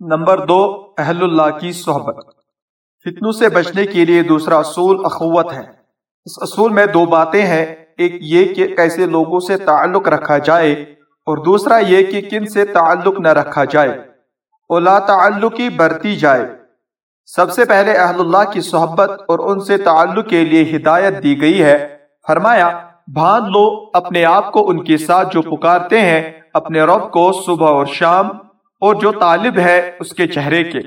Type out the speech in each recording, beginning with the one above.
Number دو، اہل اللہ کی صحبت۔ فتنوں سے بچنے کے لیے دوسرا اصول اخوت ہے۔ اس اصول میں دو باتیں ہیں، ایک یہ کہ کیسے لوگوں سے تعلق رکھا جائے اور دوسرا یہ کہ کن سے تعلق نہ رکھا جائے۔ اولا تعلقی برتی جائے۔ سب سے پہلے اہل اللہ کی صحبت اور ان سے تعلق کے لیے ہدایت دی گئی ہے۔ فرمایا، بھان لو اپنے آپ کو ان کے ساتھ جو پکارتے ہیں، اپنے رب کو صبح اور شام اور جو طالب ہے اس کے چہرے کے۔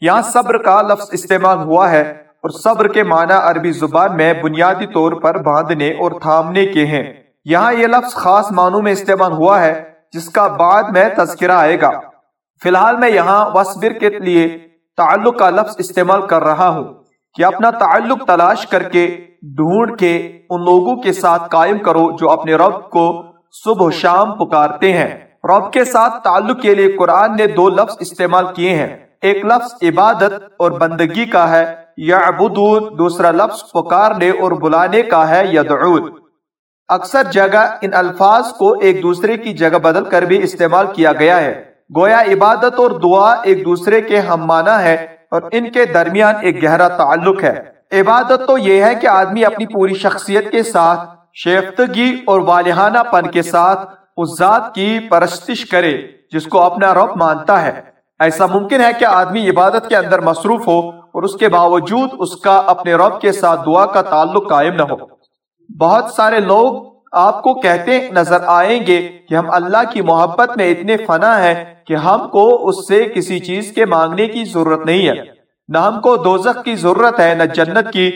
یہاں صبر کا لفظ استعمال ہوا ہے اور صبر کے معنی عربی زبان میں بنیادی طور پر باندھنے اور تھامنے کے ہیں۔ یہاں یہ لفظ خاص معنوں میں استعمال ہوا ہے، جس کا بعد میں تذکرہ آئے گا۔ فی الحال میں یہاں وصبر کے لیے تعلق کا لفظ استعمال کر رہا ہوں کہ اپنا تعلق تلاش کر کے، ڈھونڈ کے، ان لوگوں کے ساتھ قائم کرو جو اپنے رب کو صبح و شام پکارتے ہیں۔ رب کے ساتھ تعلق کے لیے قرآن نے دو لفظ استعمال کیے ہیں۔ ایک لفظ عبادت اور بندگی کا ہے۔ یا دوسرا لفظ پکارنے اور بلانے کا ہے، یدعون۔ اکثر جگہ ان الفاظ کو ایک دوسرے کی جگہ بدل کر بھی استعمال کیا گیا ہے۔ گویا عبادت اور دعا ایک دوسرے کے ہم مانا ہے اور ان کے درمیان ایک گہرا تعلق ہے۔ عبادت تو یہ ہے کہ آدمی اپنی پوری شخصیت کے ساتھ، شیفتگی اور والہانہ پن کے ساتھ اس ذات کی پرستش کرے جس کو اپنا رب مانتا ہے۔ ایسا ممکن ہے کہ آدمی عبادت کے اندر مصروف ہو اور اس کے باوجود اس کا اپنے رب کے ساتھ دعا کا تعلق قائم نہ ہو۔ بہت سارے لوگ آپ کو کہتے نظر آئیں گے کہ ہم اللہ کی محبت میں اتنے فنا ہیں کہ ہم کو اس سے کسی چیز کے مانگنے کی ضرورت نہیں ہے۔ نہ ہم کو دوزخ کی ضرورت ہے، نہ جنت کی۔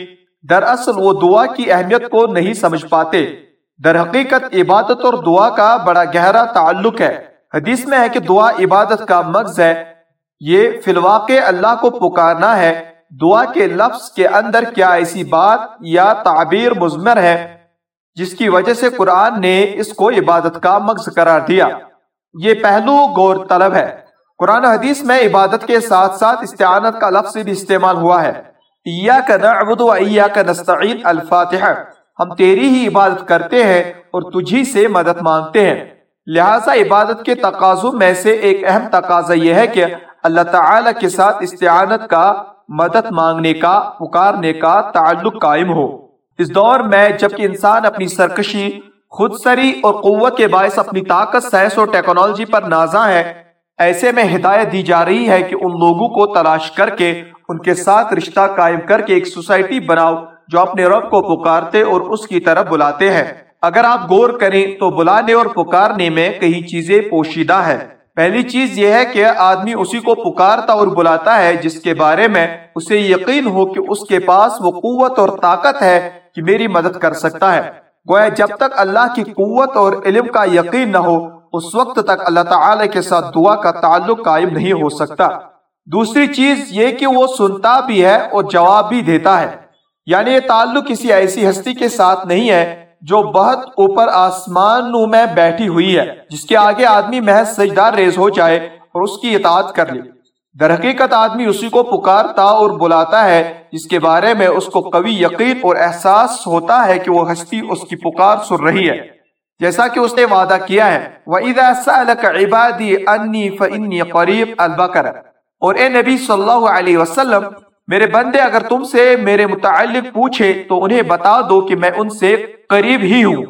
دراصل وہ دعا کی اہمیت کو نہیں سمجھ پاتے۔ در حقیقت عبادت اور دعا کا بڑا گہرا تعلق ہے۔ حدیث میں ہے کہ دعا عبادت کا مغز ہے۔ یہ فی الواقع اللہ کو پکارنا ہے۔ دعا کے لفظ کے اندر کیا ایسی بات یا تعبیر مزمر ہے جس کی وجہ سے قرآن نے اس کو عبادت کا مغز قرار دیا؟ یہ پہلو غور طلب ہے۔ قرآن حدیث میں عبادت کے ساتھ ساتھ استعانت کا لفظ بھی استعمال ہوا ہے۔ نعبد و نستعین الفاتحہ۔ ہم تیری ہی عبادت کرتے ہیں اور تجھی سے مدد مانگتے ہیں۔ لہٰذا عبادت کے تقاضوں میں سے ایک اہم تقاضا یہ ہے کہ اللہ تعالی کے ساتھ استعانت کا، مدد مانگنے کا، پکارنے کا تعلق قائم ہو۔ اس دور میں جبکہ انسان اپنی سرکشی خود سری اور قوت کے باعث اپنی طاقت، سائنس اور ٹیکنالوجی پر نازاں ہے، ایسے میں ہدایت دی جا رہی ہے کہ ان لوگوں کو تلاش کر کے، ان کے ساتھ رشتہ قائم کر کے ایک سوسائٹی بناؤ۔ جو اپنے رب کو پکارتے اور اس کی طرف بلاتے ہیں۔ اگر آپ غور کریں تو بلانے اور پکارنے میں کئی چیزیں پوشیدہ ہے پہلی چیز یہ ہے کہ آدمی اسی کو پکارتا اور بلاتا ہے جس کے بارے میں اسے یقین ہو کہ اس کے پاس وہ قوت اور طاقت ہے کہ میری مدد کر سکتا ہے۔ گویا جب تک اللہ کی قوت اور علم کا یقین نہ ہو، اس وقت تک اللہ تعالی کے ساتھ دعا کا تعلق قائم نہیں ہو سکتا۔ دوسری چیز یہ کہ وہ سنتا بھی ہے اور جواب بھی دیتا ہے۔ یعنی یہ تعلق کسی ایسی ہستی کے ساتھ نہیں ہے جو بہت اوپر آسمان میں بیٹھی ہوئی ہے، جس کے آگے آدمی محض سجدار ریز ہو جائے اور اس کی اطاعت کر لے۔ در حقیقت آدمی اسی کو پکارتا اور بلاتا ہے، جس کے بارے میں اس کو قوی یقین اور احساس ہوتا ہے کہ وہ ہستی اس کی پکار سن رہی ہے۔ جیسا کہ اس نے وعدہ کیا ہے، وَإِذَا سَأَلَكَ عِبَادِي أَنِّي فَإِنِّي قَرِيب البقر۔ اور اے نبی صلی اللہ علیہ وسلم میرے بندے، اگر تم سے میرے متعلق پوچھے تو انہیں بتا دو کہ میں ان سے قریب ہی ہوں۔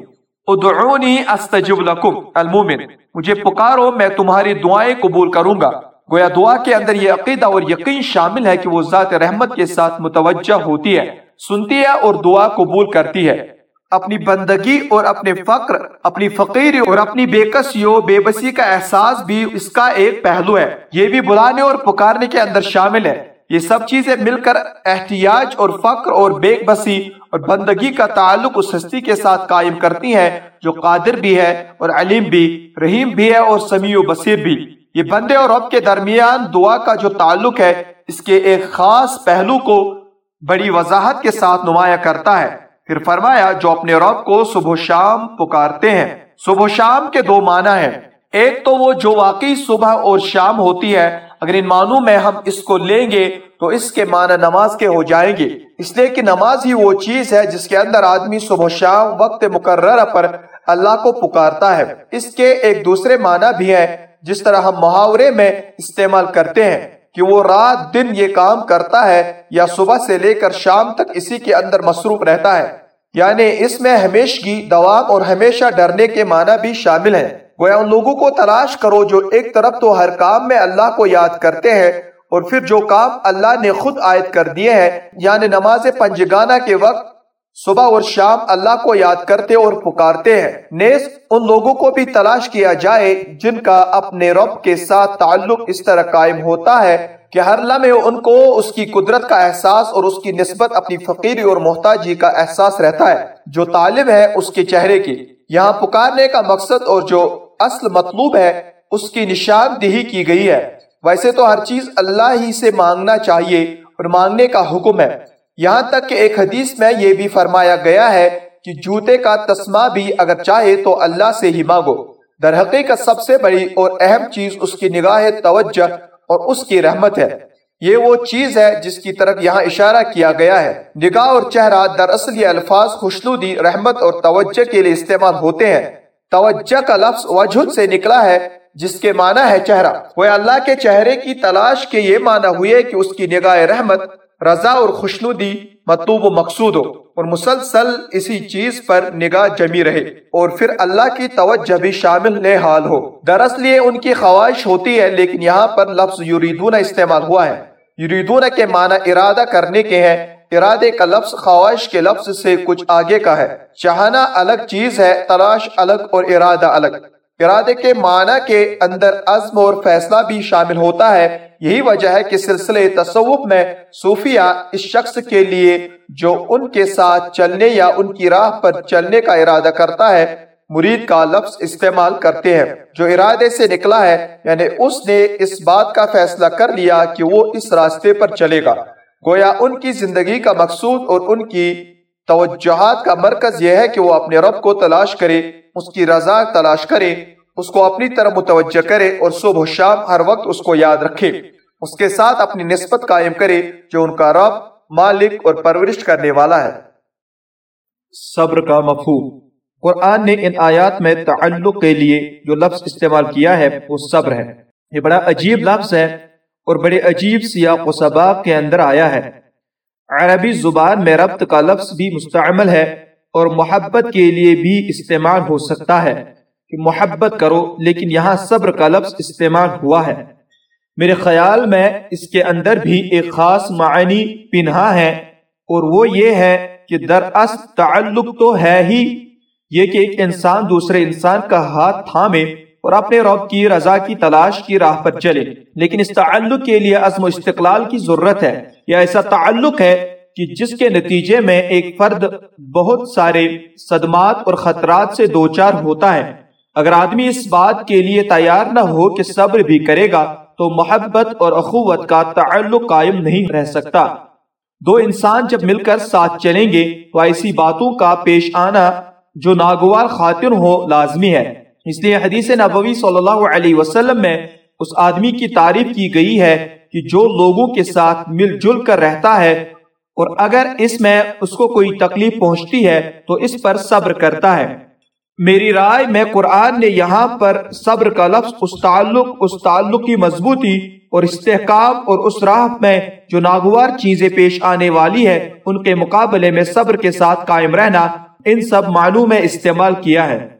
ادعونی استجب لکم، المومن، مجھے پکارو، میں تمہاری دعائیں قبول کروں گا۔ گویا دعا کے اندر یہ عقیدہ اور یقین شامل ہے کہ وہ ذات رحمت کے ساتھ متوجہ ہوتی ہے، سنتی ہے اور دعا قبول کرتی ہے۔ اپنی بندگی اور اپنے فقر، اپنی فقیر اور اپنی بے کسی و بے بسی کا احساس بھی اس کا ایک پہلو ہے۔ یہ بھی بلانے اور پکارنے کے اندر شامل ہے۔ یہ سب چیزیں مل کر احتیاج اور فقر اور بیک بسی اور بندگی کا تعلق اس ہستی کے ساتھ قائم کرتی ہے جو قادر بھی ہے اور علیم بھی، رحیم بھی ہے اور سمیع و بصیر بھی۔ یہ بندے اور رب کے درمیان دعا کا جو تعلق ہے، اس کے ایک خاص پہلو کو بڑی وضاحت کے ساتھ نمایاں کرتا ہے۔ پھر فرمایا، جو اپنے رب کو صبح و شام پکارتے ہیں۔ صبح و شام کے دو معنی ہیں۔ ایک تو وہ جو واقعی صبح اور شام ہوتی ہے اگر ان معنوں میں ہم اس کو لیں گے تو اس کے معنی نماز کے ہو جائیں گے۔ اس لیے کہ نماز ہی وہ چیز ہے جس کے اندر آدمی صبح شام وقت مقررہ پر اللہ کو پکارتا ہے۔ اس کے ایک دوسرے معنی بھی ہے جس طرح ہم محاورے میں استعمال کرتے ہیں کہ وہ رات دن یہ کام کرتا ہے یا صبح سے لے کر شام تک اسی کے اندر مصروف رہتا ہے۔ یعنی اس میں ہمیشگی، دوام اور ہمیشہ ڈرنے کے معنی بھی شامل ہیں۔ گویا ان لوگوں کو تلاش کرو جو ایک طرف تو ہر کام میں اللہ کو یاد کرتے ہیں اور پھر جو کام اللہ نے خود عائد کر دیے ہیں یعنی نماز پنجگانہ کے وقت صبح اور شام اللہ کو یاد کرتے اور پکارتے ہیں۔ نیز ان لوگوں کو بھی تلاش کیا جائے جن کا اپنے رب کے ساتھ تعلق اس طرح قائم ہوتا ہے کہ ہر لمحے ان کو اس کی قدرت کا احساس اور اس کی نسبت اپنی فقیری اور محتاجی کا احساس رہتا ہے۔ جو طالب ہے اس کے چہرے کی یہاں پکارنے کا مقصد اور جو اصل مطلوب ہے، اس کی نشاندہی کی گئی ہے۔ ویسے تو ہر چیز اللہ ہی سے مانگنا چاہیے اور مانگنے کا حکم ہے۔ یہاں تک کہ ایک حدیث میں یہ بھی فرمایا گیا ہے کہ جوتے کا تسمہ بھی اگر چاہے تو اللہ سے ہی مانگو۔ در حقیقت سب سے بڑی اور اہم چیز اس کی نگاہ توجہ اور اس کی رحمت ہے۔ یہ وہ چیز ہے جس کی طرف یہاں اشارہ کیا گیا ہے۔ نگاہ اور چہرہ دراصل یہ الفاظ خوشنودی، رحمت اور توجہ کے لیے استعمال ہوتے ہیں۔ توجہ کا لفظ وجہ سے نکلا ہے، جس کے معنی ہے چہرہ۔ وہ اللہ کے چہرے کی تلاش کے یہ معنی ہوئے کہ اس کی نگاہ رحمت، رضا اور خوشنودی مطلوب و مقصود ہو۔ اور مسلسل اسی چیز پر نگاہ جمی رہے۔ اور پھر اللہ کی توجہ بھی شامل لے حال ہو۔ دراصل یہ ان کی خواہش ہوتی ہے، لیکن یہاں پر لفظ یریدون استعمال ہوا ہے۔ یریدون کے معنی ارادہ کرنے کے ہیں۔ ارادے کا لفظ خواہش کے لفظ سے کچھ آگے کا ہے۔ چاہنا الگ چیز ہے، تلاش الگ اور ارادہ الگ۔ ارادے کے معنی کے اندر عزم اور فیصلہ بھی شامل ہوتا ہے۔ یہی وجہ ہے کہ سلسلے تصوف میں صوفیہ اس شخص کے لیے جو ان کے ساتھ چلنے یا ان کی راہ پر چلنے کا ارادہ کرتا ہے، مرید کا لفظ استعمال کرتے ہیں۔ جو ارادے سے نکلا ہے یعنی اس نے اس بات کا فیصلہ کر لیا کہ وہ اس راستے پر چلے گا۔ گویا ان کی زندگی کا مقصود اور ان کی توجہات کا مرکز یہ ہے کہ وہ اپنے رب کو تلاش کرے، اس کی رضا تلاش کرے، اس کو اپنی طرف متوجہ کرے اور صبح و شام ہر وقت اس کو یاد رکھے۔ اس کے ساتھ اپنی نسبت قائم کرے جو ان کا رب، مالک اور پرورش کرنے والا ہے۔ صبر کا مفہوم۔ قرآن نے ان آیات میں تعلق کے لیے جو لفظ استعمال کیا ہے، وہ صبر ہے۔ یہ بڑا عجیب لفظ ہے۔ اور بڑے عجیب سیاق و سباق کے اندر آیا ہے۔ عربی زبان میں ربط کا لفظ بھی مستعمل ہے اور محبت کے لیے بھی استعمال ہو سکتا ہے کہ محبت کرو، لیکن یہاں صبر کا لفظ استعمال ہوا ہے۔ میرے خیال میں اس کے اندر بھی ایک خاص معنی پنہا ہے اور وہ یہ ہے کہ دراصل تعلق تو ہے ہی، یہ کہ ایک انسان دوسرے انسان کا ہاتھ تھامے اور اپنے رب کی رضا کی تلاش کی راہ پر چلے۔ لیکن اس تعلق کے لیے عزم و استقلال کی ضرورت ہے۔ یا ایسا تعلق ہے کہ جس کے نتیجے میں ایک فرد بہت سارے صدمات اور خطرات سے دوچار ہوتا ہے۔ اگر آدمی اس بات کے لیے تیار نہ ہو کہ صبر بھی کرے گا، تو محبت اور اخوت کا تعلق قائم نہیں رہ سکتا۔ دو انسان جب مل کر ساتھ چلیں گے، تو ایسی باتوں کا پیش آنا جو ناگوار خاطر ہو لازمی ہے۔ اس لیے حدیث نبوی صلی اللہ علیہ وسلم میں اس آدمی کی تعریف کی گئی ہے کہ جو لوگوں کے ساتھ مل جل کر رہتا ہے اور اگر اس میں اس کو کوئی تکلیف پہنچتی ہے تو اس پر صبر کرتا ہے۔ میری رائے میں قرآن نے یہاں پر صبر کا لفظ اس تعلق اس تعلق کی مضبوطی اور استحکام اور اس راہ میں جو ناگوار چیزیں پیش آنے والی ہے ان کے مقابلے میں صبر کے ساتھ قائم رہنا ان سب معلوم میں استعمال کیا ہے۔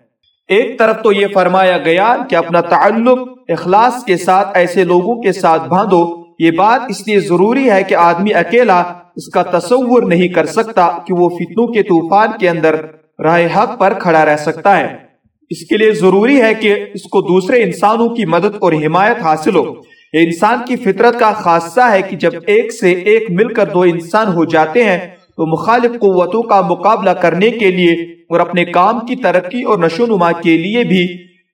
ایک طرف تو یہ فرمایا گیا کہ اپنا تعلق اخلاص کے ساتھ ایسے لوگوں کے ساتھ باندھو۔ یہ بات اس لیے ضروری ہے کہ آدمی اکیلا اس کا تصور نہیں کر سکتا کہ وہ فتنوں کے طوفان کے اندر راہ حق پر کھڑا رہ سکتا ہے۔ اس کے لیے ضروری ہے کہ اس کو دوسرے انسانوں کی مدد اور حمایت حاصل ہو۔ یہ انسان کی فطرت کا خاصہ ہے کہ جب ایک سے ایک مل کر دو انسان ہو جاتے ہیں تو مخالف قوتوں کا مقابلہ کرنے کے لیے اور اپنے کام کی ترقی اور نشو نما کے لیے بھی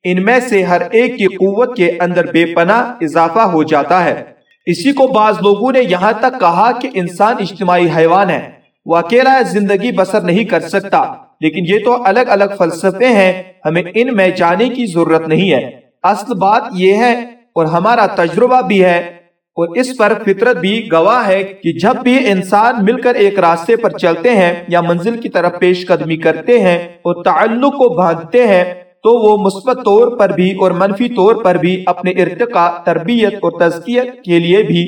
ان میں سے ہر ایک کی قوت کے اندر بے پناہ اضافہ ہو جاتا ہے۔ اسی کو بعض لوگوں نے یہاں تک کہا کہ انسان اجتماعی حیوان ہے۔ وہ اکیلا زندگی بسر نہیں کر سکتا، لیکن یہ تو الگ الگ فلسفے ہیں، ہمیں ان میں جانے کی ضرورت نہیں ہے۔ اصل بات یہ ہے اور ہمارا تجربہ بھی ہے اور اس پر فطرت بھی گواہ ہے کہ جب بھی انسان مل کر ایک راستے پر چلتے ہیں یا منزل کی طرف پیش قدمی کرتے ہیں اور تعلق کو باندھتے ہیں تو وہ مثبت طور پر بھی اور منفی طور پر بھی اپنے ارتقاء تربیت اور تزکیت کے لیے بھی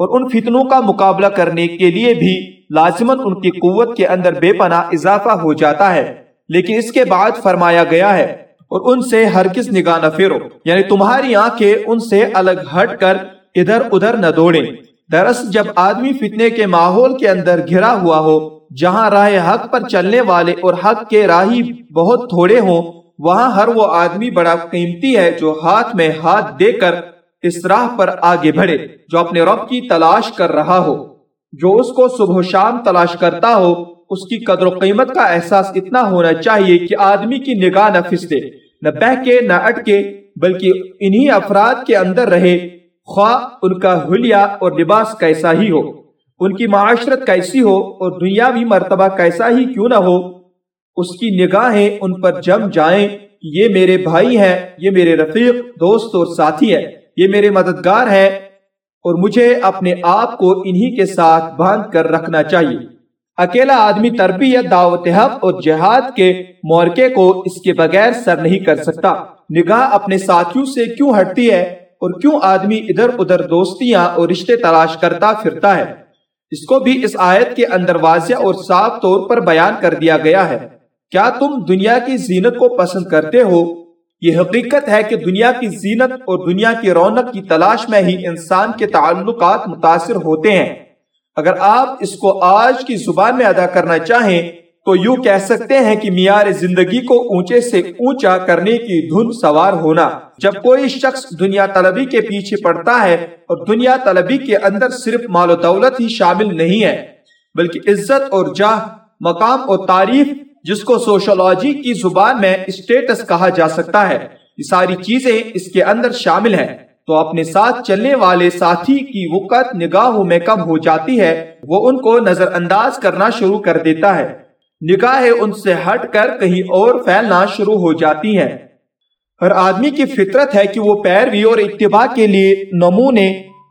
اور ان فتنوں کا مقابلہ کرنے کے لیے بھی لازمن ان کی قوت کے اندر بے پناہ اضافہ ہو جاتا ہے۔ لیکن اس کے بعد فرمایا گیا ہے اور ان سے ہرگز نگاہ نہ پھیرو یعنی تمہاری آنکھیں ان سے الگ ہٹ کر ادھر ادھر نہ دوڑیں دراصل جب آدمی فتنے کے ماحول کے اندر گھرا ہوا ہو، جہاں راہ حق پر چلنے والے اور حق کے راہی بہت تھوڑے ہوں، وہاں ہر وہ آدمی بڑا قیمتی ہے جو ہاتھ میں ہاتھ دے کر اس راہ پر آگے بڑھے، جو اپنے رب کی تلاش کر رہا ہو۔ جو اس کو صبح و شام تلاش کرتا ہو، اس کی قدر و قیمت کا احساس اتنا ہونا چاہیے کہ آدمی کی نگاہ نہ پھستے نہ بہکے، نہ اٹکے، بلکہ انہی افراد کے اندر رہے۔ خواہ ان کا حلیہ اور لباس کیسا ہی ہو، ان کی معاشرت کیسی ہو اور دنیاوی مرتبہ کیسا ہی کیوں نہ ہو، اس کی نگاہیں ان پر جم جائیں۔ کہ یہ میرے بھائی ہیں، یہ میرے رفیق، دوست اور ساتھی ہے یہ میرے مددگار ہیں اور مجھے اپنے آپ کو انہی کے ساتھ باندھ کر رکھنا چاہیے۔ اکیلا آدمی تربیت، دعوت حق اور جہاد کے مورکے کو اس کے بغیر سر نہیں کر سکتا۔ نگاہ اپنے ساتھیوں سے کیوں ہٹتی ہے؟ اور کیوں آدمی ادھر ادھر دوستیاں اور رشتے تلاش کرتا پھرتا ہے؟ اس کو بھی اس آیت کے اندر واضح اور صاف طور پر بیان کر دیا گیا ہے۔ کیا تم دنیا کی زینت کو پسند کرتے ہو؟ یہ حقیقت ہے کہ دنیا کی زینت اور دنیا کی رونق کی تلاش میں ہی انسان کے تعلقات متاثر ہوتے ہیں۔ اگر آپ اس کو آج کی زبان میں ادا کرنا چاہیں تو یوں کہہ سکتے ہیں کہ معیار زندگی کو اونچے سے اونچا کرنے کی دھن سوار ہونا۔ جب کوئی شخص دنیا طلبی کے پیچھے پڑتا ہے، اور دنیا طلبی کے اندر صرف مال و دولت ہی شامل نہیں ہے، بلکہ عزت اور جاہ، مقام اور تعریف، جس کو سوشولوجی کی زبان میں اسٹیٹس کہا جا سکتا ہے، یہ ساری چیزیں اس کے اندر شامل ہیں۔ تو اپنے ساتھ چلنے والے ساتھی کی وقت نگاہوں میں کم ہو جاتی ہے، وہ ان کو نظر انداز کرنا شروع کر دیتا ہے۔ نگاہیں ان سے ہٹ کر کہیں اور پھیلنا شروع ہو جاتی ہیں۔ ہر آدمی کی فطرت ہے کہ وہ پیروی اور اتباع کے لیے نمونے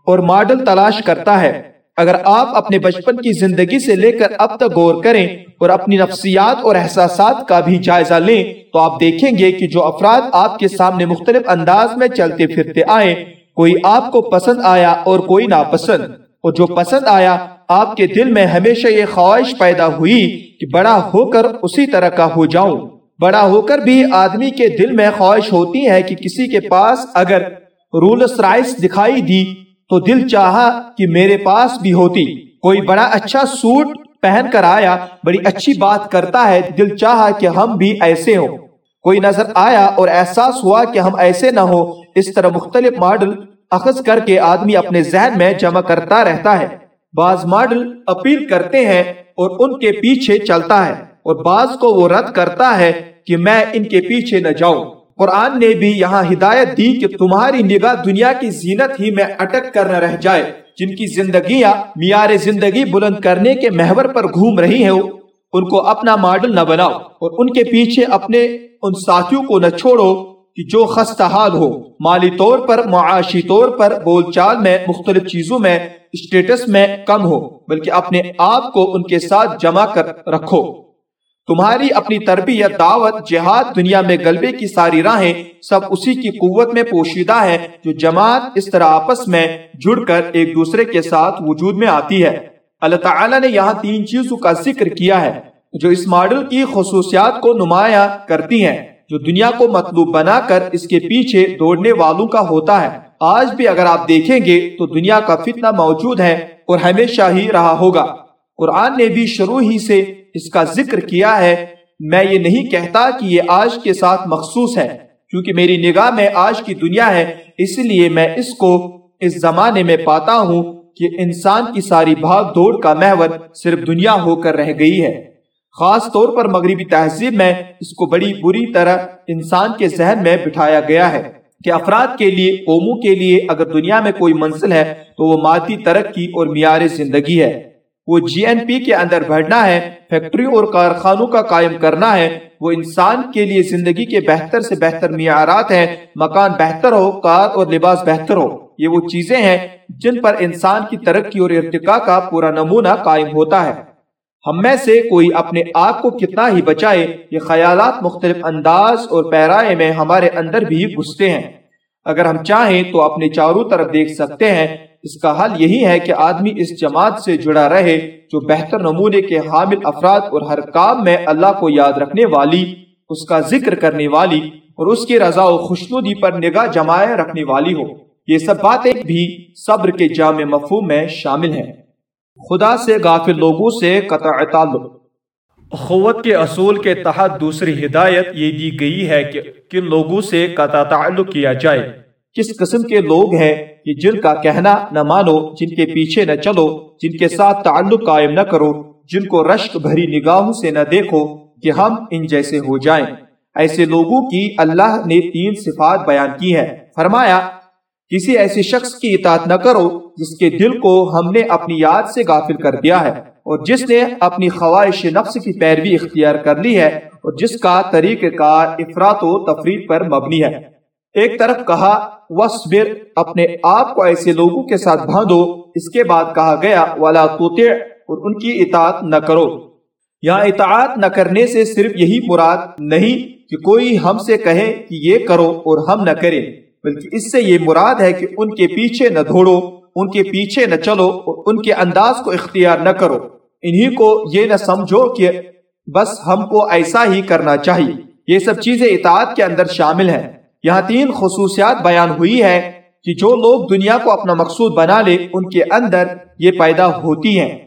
اور ماڈل تلاش کرتا ہے۔ اگر آپ اپنے بچپن کی زندگی سے لے کر اب تک غور کریں اور اپنی نفسیات اور احساسات کا بھی جائزہ لیں، تو آپ دیکھیں گے کہ جو افراد آپ کے سامنے مختلف انداز میں چلتے پھرتے آئے کوئی آپ کو پسند آیا اور کوئی ناپسند، اور جو پسند آیا آپ کے دل میں ہمیشہ یہ خواہش پیدا ہوئی کہ بڑا ہو کر اسی طرح کا ہو جاؤں۔ بڑا ہو کر بھی آدمی کے دل میں خواہش ہوتی ہے کہ کسی کے پاس اگر رولس رائس دکھائی دی تو دل چاہا کہ میرے پاس بھی ہوتی۔ کوئی بڑا اچھا سوٹ پہن کر آیا، بڑی اچھی بات کرتا ہے، دل چاہا کہ ہم بھی ایسے ہوں۔ کوئی نظر آیا اور احساس ہوا کہ ہم ایسے نہ ہو اس طرح مختلف ماڈل اخذ کر کے آدمی اپنے ذہن میں جمع کرتا رہتا ہے۔ بعض ماڈل اپیل کرتے ہیں اور ان کے پیچھے چلتا ہے اور بعض کو وہ رد کرتا ہے کہ میں ان کے پیچھے نہ جاؤں۔ قرآن نے بھی یہاں ہدایت دی کہ تمہاری نگاہ دنیا کی زینت ہی میں اٹک کر نہ رہ جائے۔ جن کی زندگیاں معیار زندگی بلند کرنے کے محور پر گھوم رہی ہیں، ان کو اپنا ماڈل نہ بناؤ اور ان کے پیچھے اپنے ان ساتھیوں کو نہ چھوڑو۔ کہ جو خستہ حال ہو، مالی طور پر، معاشی طور پر بول چال میں، مختلف چیزوں میں اسٹیٹس میں کم ہو، بلکہ اپنے آپ کو ان کے ساتھ جمع کر رکھو۔ تمہاری اپنی تربیت، دعوت، جہاد، دنیا میں غلبے کی ساری راہیں سب اسی کی قوت میں پوشیدہ ہے جو جماعت اس طرح آپس میں جڑ کر ایک دوسرے کے ساتھ وجود میں آتی ہے۔ اللہ تعالیٰ نے یہاں تین چیزوں کا ذکر کیا ہے، جو اس ماڈل کی خصوصیات کو نمایاں کرتی ہیں۔ جو دنیا کو مطلوب بنا کر اس کے پیچھے دوڑنے والوں کا ہوتا ہے۔ آج بھی اگر آپ دیکھیں گے تو دنیا کا فتنہ موجود ہے اور ہمیشہ ہی رہا ہوگا۔ قرآن نے بھی شروع ہی سے اس کا ذکر کیا ہے۔ میں یہ نہیں کہتا کہ یہ آج کے ساتھ مخصوص ہے، کیونکہ میری نگاہ میں آج کی دنیا ہے۔ اس لیے میں اس کو اس زمانے میں پاتا ہوں کہ انسان کی ساری بھاگ دوڑ کا محور صرف دنیا ہو کر رہ گئی ہے۔ خاص طور پر مغربی تہذیب میں اس کو بڑی بری طرح انسان کے ذہن میں بٹھایا گیا ہے کہ افراد کے لیے، قوموں کے لیے اگر دنیا میں کوئی منزل ہے تو وہ مادی ترقی اور معیار زندگی ہے۔ وہ جی این پی کے اندر بڑھنا ہے فیکٹری اور کارخانوں کا قائم کرنا ہے۔ وہ انسان کے لیے زندگی کے بہتر سے بہتر معیارات ہیں، مکان بہتر ہو، کار اور لباس بہتر ہو۔ یہ وہ چیزیں ہیں جن پر انسان کی ترقی اور ارتقاء کا پورا نمونہ قائم ہوتا ہے۔ ہم میں سے کوئی اپنے آپ کو کتنا ہی بچائے، یہ خیالات مختلف انداز اور پیرائے میں ہمارے اندر بھی گھستے ہیں۔ اگر ہم چاہیں تو اپنے چاروں طرف دیکھ سکتے ہیں۔ اس کا حل یہی ہے کہ آدمی اس جماعت سے جڑا رہے جو بہتر نمونے کے حامل افراد اور ہر کام میں اللہ کو یاد رکھنے والی، اس کا ذکر کرنے والی اور اس کی رضا و خوشنودی پر نگاہ جمائے رکھنے والی ہو۔ یہ سب باتیں بھی صبر کے جامع مفہوم میں شامل ہیں۔ خدا سے غافل لوگوں سے قطع تعلق۔ اخوت کے اصول کے تحت دوسری ہدایت یہ دی گئی ہے کہ کن لوگوں سے قطع تعلق کیا جائے۔ کس قسم کے لوگ ہیں کہ جن کا کہنا نہ مانو جن کے پیچھے نہ چلو جن کے ساتھ تعلق قائم نہ کرو جن کو رشک بھری نگاہوں سے نہ دیکھو کہ ہم ان جیسے ہو جائیں۔ ایسے لوگوں کی اللہ نے تین صفات بیان کی ہے فرمایا کسی ایسے شخص کی اطاعت نہ کرو جس کے دل کو ہم نے اپنی یاد سے غافل کر دیا ہے اور جس نے اپنی خواہش نفس کی پیروی اختیار کر لی ہے اور جس کا طریقہ کار افراد و تفریح پر مبنی ہے۔ ایک طرف کہا وصبر اپنے آپ کو ایسے لوگوں کے ساتھ بھاندو اس کے بعد کہا گیا والا توتے اور ان کی اطاعت نہ کرو۔ یہاں اطاعت نہ کرنے سے صرف یہی مراد نہیں کہ کوئی ہم سے کہے کہ یہ کرو اور ہم نہ کریں۔ بلکہ اس سے یہ مراد ہے کہ ان کے پیچھے نہ دھوڑو ان کے پیچھے نہ چلو اور ان کے انداز کو اختیار نہ کرو۔ انہی کو یہ نہ سمجھو کہ بس ہم کو ایسا ہی کرنا چاہیے۔ یہ سب چیزیں اطاعت کے اندر شامل ہیں۔ یہاں تین خصوصیات بیان ہوئی ہے کہ جو لوگ دنیا کو اپنا مقصود بنا لے، ان کے اندر یہ پیدا ہوتی ہیں۔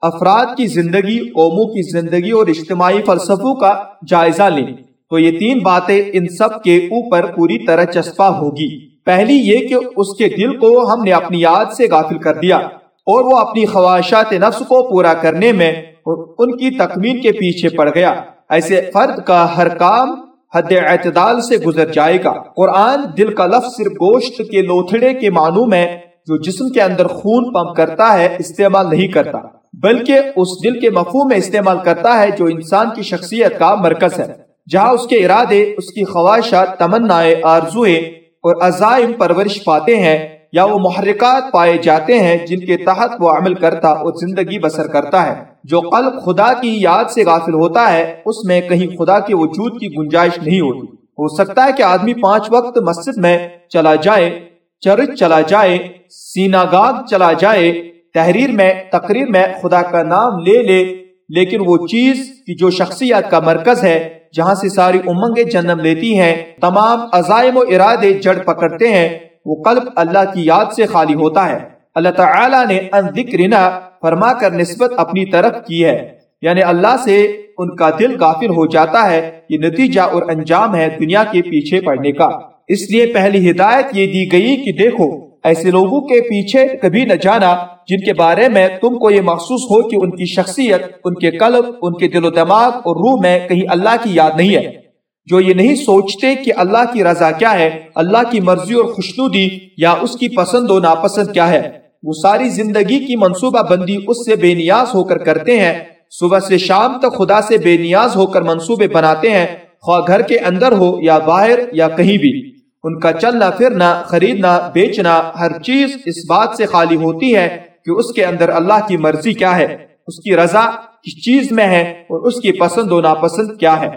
افراد کی زندگی، قوموں کی زندگی اور اجتماعی فلسفوں کا جائزہ لیں۔ تو یہ تین باتیں ان سب کے اوپر پوری طرح چسپا ہوگی۔ پہلی یہ کہ اس کے دل کو ہم نے اپنی یاد سے غافل کر دیا اور وہ اپنی خواہشات نفس کو پورا کرنے میں ان کی تکمیل کے پیچھے پڑ گیا۔ ایسے فرد کا ہر کام حد اعتدال سے گزر جائے گا۔ قرآن دل کا لفظ صرف گوشت کے لوتھڑے کے معنوں میں جو جسم کے اندر خون پمپ کرتا ہے استعمال نہیں کرتا، بلکہ اس دل کے مفہوم میں استعمال کرتا ہے جو انسان کی شخصیت کا مرکز ہے۔ جہاں اس کے ارادے، اس کی خواہشات، تمنائے آرزویں اور عزائم پرورش پاتے ہیں یا وہ محرکات پائے جاتے ہیں جن کے تحت وہ عمل کرتا اور زندگی بسر کرتا ہے۔ جو قلب خدا کی یاد سے غافل ہوتا ہے، اس میں کہیں خدا کے وجود کی گنجائش نہیں ہوتی۔ ہو سکتا ہے کہ آدمی پانچ وقت مسجد میں چلا جائے، چرچ چلا جائے، سیناگاگ چلا جائے، تحریر میں، تقریر میں خدا کا نام لے لے، لیکن وہ چیز کی جو شخصیت کا مرکز ہے جہاں سے ساری امنگیں جنم لیتی ہیں، تمام عزائم و ارادے جڑ پکڑتے ہیں، وہ قلب اللہ کی یاد سے خالی ہوتا ہے۔ اللہ تعالیٰ نے ان ذکرنا فرما کر نسبت اپنی طرف کی ہے۔ یعنی اللہ سے ان کا دل غافل ہو جاتا ہے، یہ نتیجہ اور انجام ہے دنیا کے پیچھے پڑنے کا۔ اس لیے پہلی ہدایت یہ دی گئی کہ دیکھو ایسے لوگوں کے پیچھے کبھی نہ جانا جن کے بارے میں تم کو یہ محسوس ہو کہ ان کی شخصیت ان کے قلب ان کے دل و دماغ اور روح میں کہیں اللہ کی یاد نہیں ہے۔ جو یہ نہیں سوچتے کہ اللہ کی رضا کیا ہے اللہ کی مرضی اور خوشنودی یا اس کی پسند و ناپسند کیا ہے وہ ساری زندگی کی منصوبہ بندی اس سے بے نیاز ہو کر کرتے ہیں۔ صبح سے شام تک خدا سے بے نیاز ہو کر منصوبے بناتے ہیں خواہ گھر کے اندر ہو یا باہر یا کہیں بھی۔ ان کا چلنا پھرنا، خریدنا، بیچنا، ہر چیز اس بات سے خالی ہوتی ہے کہ اس کے اندر اللہ کی مرضی کیا ہے، اس کی رضا کس چیز میں ہے اور اس کی پسند و ناپسند کیا ہے۔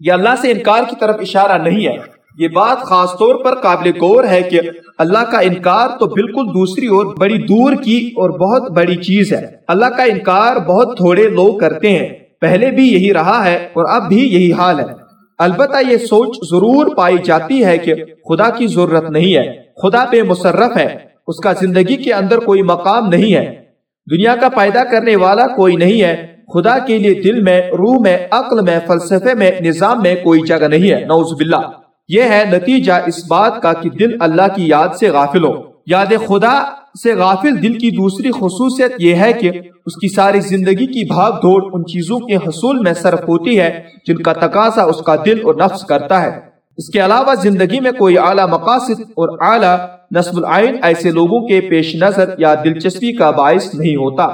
یہ اللہ سے انکار کی طرف اشارہ نہیں ہے۔ یہ بات خاص طور پر قابل غور ہے کہ اللہ کا انکار تو بالکل دوسری اور بڑی دور کی اور بہت بڑی چیز ہے۔ اللہ کا انکار بہت تھوڑے لوگ کرتے ہیں۔ پہلے بھی یہی رہا ہے اور اب بھی یہی حال ہے۔ البتہ یہ سوچ ضرور پائی جاتی ہے کہ خدا کی ضرورت نہیں ہے، خدا بے مصرف ہے، اس کا زندگی کے اندر کوئی مقام نہیں ہے۔ دنیا کا پیدا کرنے والا کوئی نہیں ہے، خدا کے لیے دل میں، روح میں، عقل میں، فلسفے میں، نظام میں کوئی جگہ نہیں ہے۔ نعوذ باللہ۔ یہ ہے نتیجہ اس بات کا کہ دل اللہ کی یاد سے غافل ہو۔ یاد خدا سے غافل دل کی دوسری خصوصیت یہ ہے کہ اس کی ساری زندگی کی بھاگ دوڑ ان چیزوں کے حصول میں صرف ہوتی ہے جن کا تقاضا اس کا دل اور نفس کرتا ہے۔ اس کے علاوہ زندگی میں کوئی اعلیٰ مقاصد اور اعلیٰ نصب العین ایسے لوگوں کے پیش نظر یا دلچسپی کا باعث نہیں ہوتا۔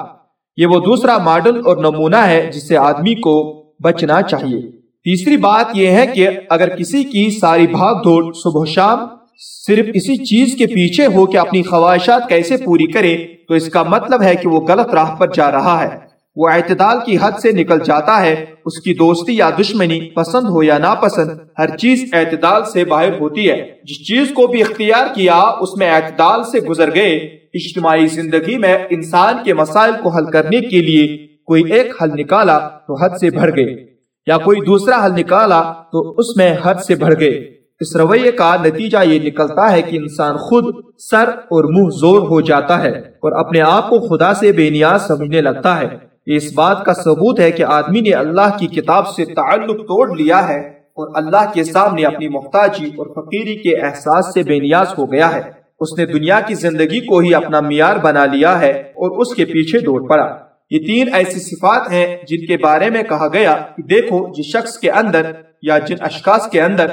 یہ وہ دوسرا ماڈل اور نمونہ ہے جس سے آدمی کو بچنا چاہیے۔ تیسری بات یہ ہے کہ اگر کسی کی ساری بھاگ دوڑ صبح و شام صرف اسی چیز کے پیچھے ہو کہ اپنی خواہشات کیسے پوری کرے تو اس کا مطلب ہے کہ وہ غلط راہ پر جا رہا ہے۔ وہ اعتدال کی حد سے نکل جاتا ہے اس کی دوستی یا دشمنی پسند ہو یا ناپسند ہر چیز اعتدال سے باہر ہوتی ہے۔ جس چیز کو بھی اختیار کیا اس میں اعتدال سے گزر گئے۔ اجتماعی زندگی میں انسان کے مسائل کو حل کرنے کے لیے کوئی ایک حل نکالا تو حد سے بڑھ گئے یا کوئی دوسرا حل نکالا تو اس میں حد سے بڑھ گئے۔ اس رویے کا نتیجہ یہ نکلتا ہے کہ انسان خود سر اور منہ زور ہو جاتا ہے اور اپنے آپ کو خدا سے بے نیاز سمجھنے لگتا ہے۔ اس بات کا ثبوت ہے کہ آدمی نے اللہ کی کتاب سے تعلق توڑ لیا ہے اور اللہ کے سامنے اپنی محتاجی اور فقیری کے احساس سے بے نیاز ہو گیا ہے۔ اس نے دنیا کی زندگی کو ہی اپنا معیار بنا لیا ہے اور اس کے پیچھے دوڑ پڑا۔ یہ تین ایسی صفات ہیں جن کے بارے میں کہا گیا کہ دیکھو جس شخص کے اندر یا جن اشخاص کے اندر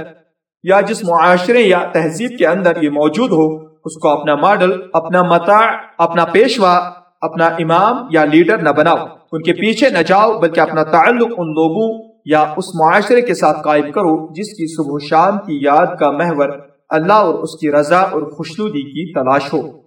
یا جس معاشرے یا تہذیب کے اندر یہ موجود ہو، اس کو اپنا ماڈل، اپنا متاع اپنا پیشوا، اپنا امام یا لیڈر نہ بناؤ۔ ان کے پیچھے نہ جاؤ، بلکہ اپنا تعلق ان لوگوں یا اس معاشرے کے ساتھ قائم کرو، جس کی صبح و شام کی یاد کا محور اللہ اور اس کی رضا اور خوشنودی کی تلاش ہو۔